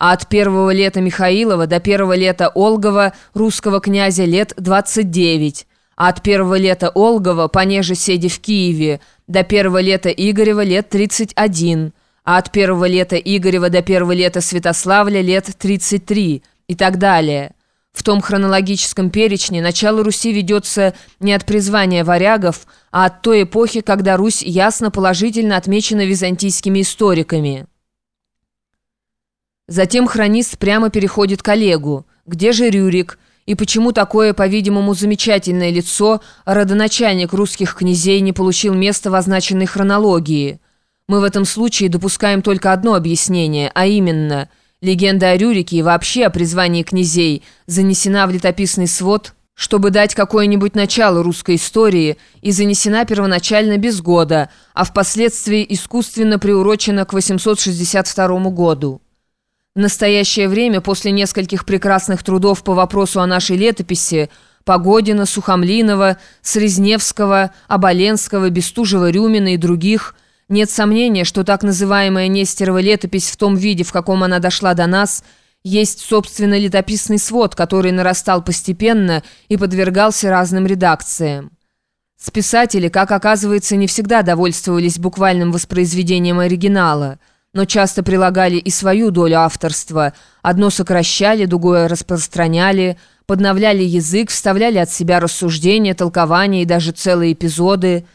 а от первого лета Михаилова до первого лета Олгова русского князя лет 29, а от первого лета Олгова, понеже седи в Киеве, до первого лета Игорева лет 31, а от первого лета Игорева до первого лета Святославля лет 33 и так далее. В том хронологическом перечне начало Руси ведется не от призвания варягов, а от той эпохи, когда Русь ясно положительно отмечена византийскими историками. Затем хронист прямо переходит к Олегу. Где же Рюрик? И почему такое, по-видимому, замечательное лицо, родоначальник русских князей, не получил места в означенной хронологии? Мы в этом случае допускаем только одно объяснение, а именно, легенда о Рюрике и вообще о призвании князей занесена в летописный свод, чтобы дать какое-нибудь начало русской истории, и занесена первоначально без года, а впоследствии искусственно приурочена к 862 году. В настоящее время, после нескольких прекрасных трудов по вопросу о нашей летописи, Погодина, Сухомлинова, Срезневского, Оболенского, Бестужева-Рюмина и других, нет сомнения, что так называемая Нестерова летопись в том виде, в каком она дошла до нас, есть, собственно, летописный свод, который нарастал постепенно и подвергался разным редакциям. Списатели, как оказывается, не всегда довольствовались буквальным воспроизведением оригинала – но часто прилагали и свою долю авторства. Одно сокращали, другое распространяли, подновляли язык, вставляли от себя рассуждения, толкования и даже целые эпизоды.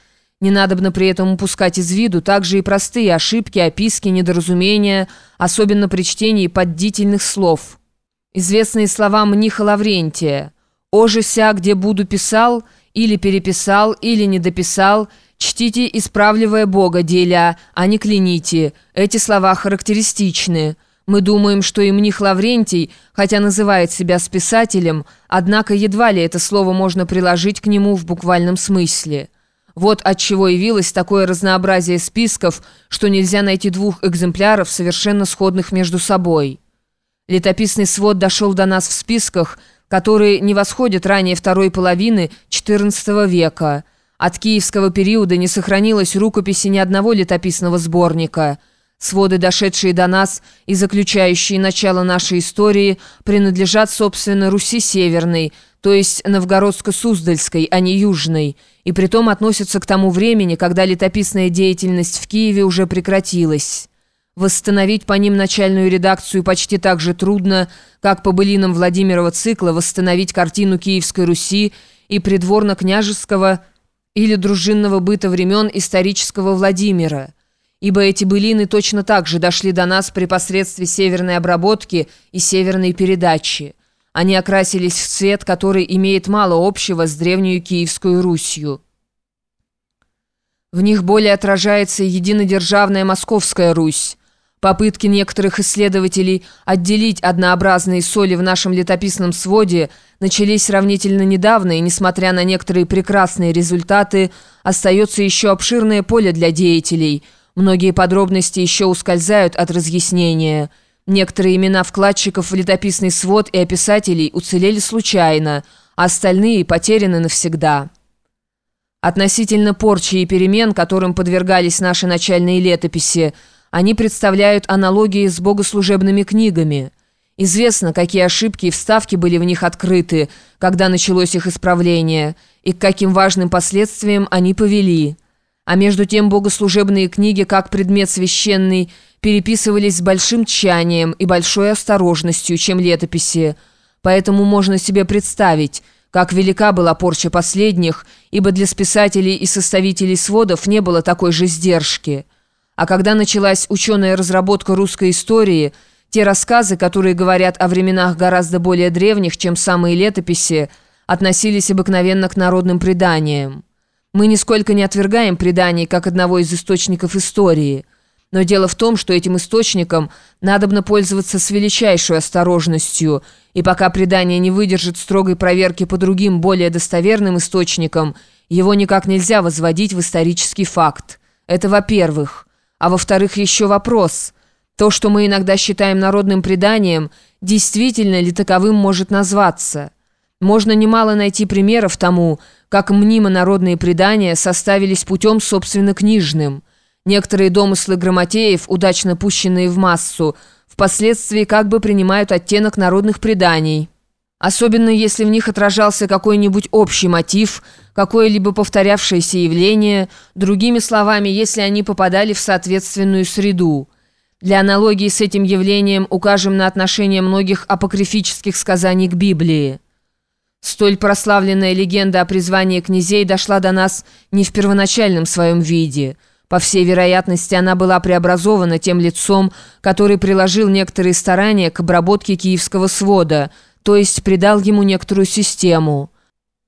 Не надобно при этом упускать из виду также и простые ошибки, описки, недоразумения, особенно при чтении поддительных слов. Известные слова Мниха Лаврентия «Ожеся, где буду писал» или переписал, или не дописал – Чтите, исправливая Бога, деля, а не кляните. Эти слова характеристичны. Мы думаем, что и Мних Лаврентий, хотя называет себя списателем, однако едва ли это слово можно приложить к нему в буквальном смысле. Вот от чего явилось такое разнообразие списков, что нельзя найти двух экземпляров, совершенно сходных между собой. Летописный свод дошел до нас в списках, которые не восходят ранее второй половины XIV века – от киевского периода не сохранилось рукописи ни одного летописного сборника. Своды, дошедшие до нас и заключающие начало нашей истории, принадлежат, собственно, Руси Северной, то есть Новгородско-Суздальской, а не Южной, и притом относятся к тому времени, когда летописная деятельность в Киеве уже прекратилась. Восстановить по ним начальную редакцию почти так же трудно, как по былинам Владимирова цикла восстановить картину Киевской Руси и придворно-княжеского или дружинного быта времен исторического Владимира, ибо эти былины точно так же дошли до нас при посредстве северной обработки и северной передачи. Они окрасились в цвет, который имеет мало общего с древнюю Киевскую Русью. В них более отражается единодержавная Московская Русь, Попытки некоторых исследователей отделить однообразные соли в нашем летописном своде начались сравнительно недавно, и, несмотря на некоторые прекрасные результаты, остается еще обширное поле для деятелей. Многие подробности еще ускользают от разъяснения. Некоторые имена вкладчиков в летописный свод и описателей уцелели случайно, а остальные потеряны навсегда. Относительно порчи и перемен, которым подвергались наши начальные летописи – они представляют аналогии с богослужебными книгами. Известно, какие ошибки и вставки были в них открыты, когда началось их исправление, и к каким важным последствиям они повели. А между тем богослужебные книги, как предмет священный, переписывались с большим тщанием и большой осторожностью, чем летописи. Поэтому можно себе представить, как велика была порча последних, ибо для списателей и составителей сводов не было такой же сдержки. А когда началась ученая разработка русской истории, те рассказы, которые говорят о временах гораздо более древних, чем самые летописи, относились обыкновенно к народным преданиям. Мы нисколько не отвергаем преданий как одного из источников истории. Но дело в том, что этим источником надобно пользоваться с величайшей осторожностью, и пока предание не выдержит строгой проверки по другим, более достоверным источникам, его никак нельзя возводить в исторический факт. Это во-первых. А во-вторых, еще вопрос. То, что мы иногда считаем народным преданием, действительно ли таковым может назваться? Можно немало найти примеров тому, как мнимо народные предания составились путем собственно книжным. Некоторые домыслы грамотеев, удачно пущенные в массу, впоследствии как бы принимают оттенок народных преданий. Особенно если в них отражался какой-нибудь общий мотив, какое-либо повторявшееся явление, другими словами, если они попадали в соответственную среду. Для аналогии с этим явлением укажем на отношение многих апокрифических сказаний к Библии. Столь прославленная легенда о призвании князей дошла до нас не в первоначальном своем виде. По всей вероятности, она была преобразована тем лицом, который приложил некоторые старания к обработке киевского свода, то есть придал ему некоторую систему –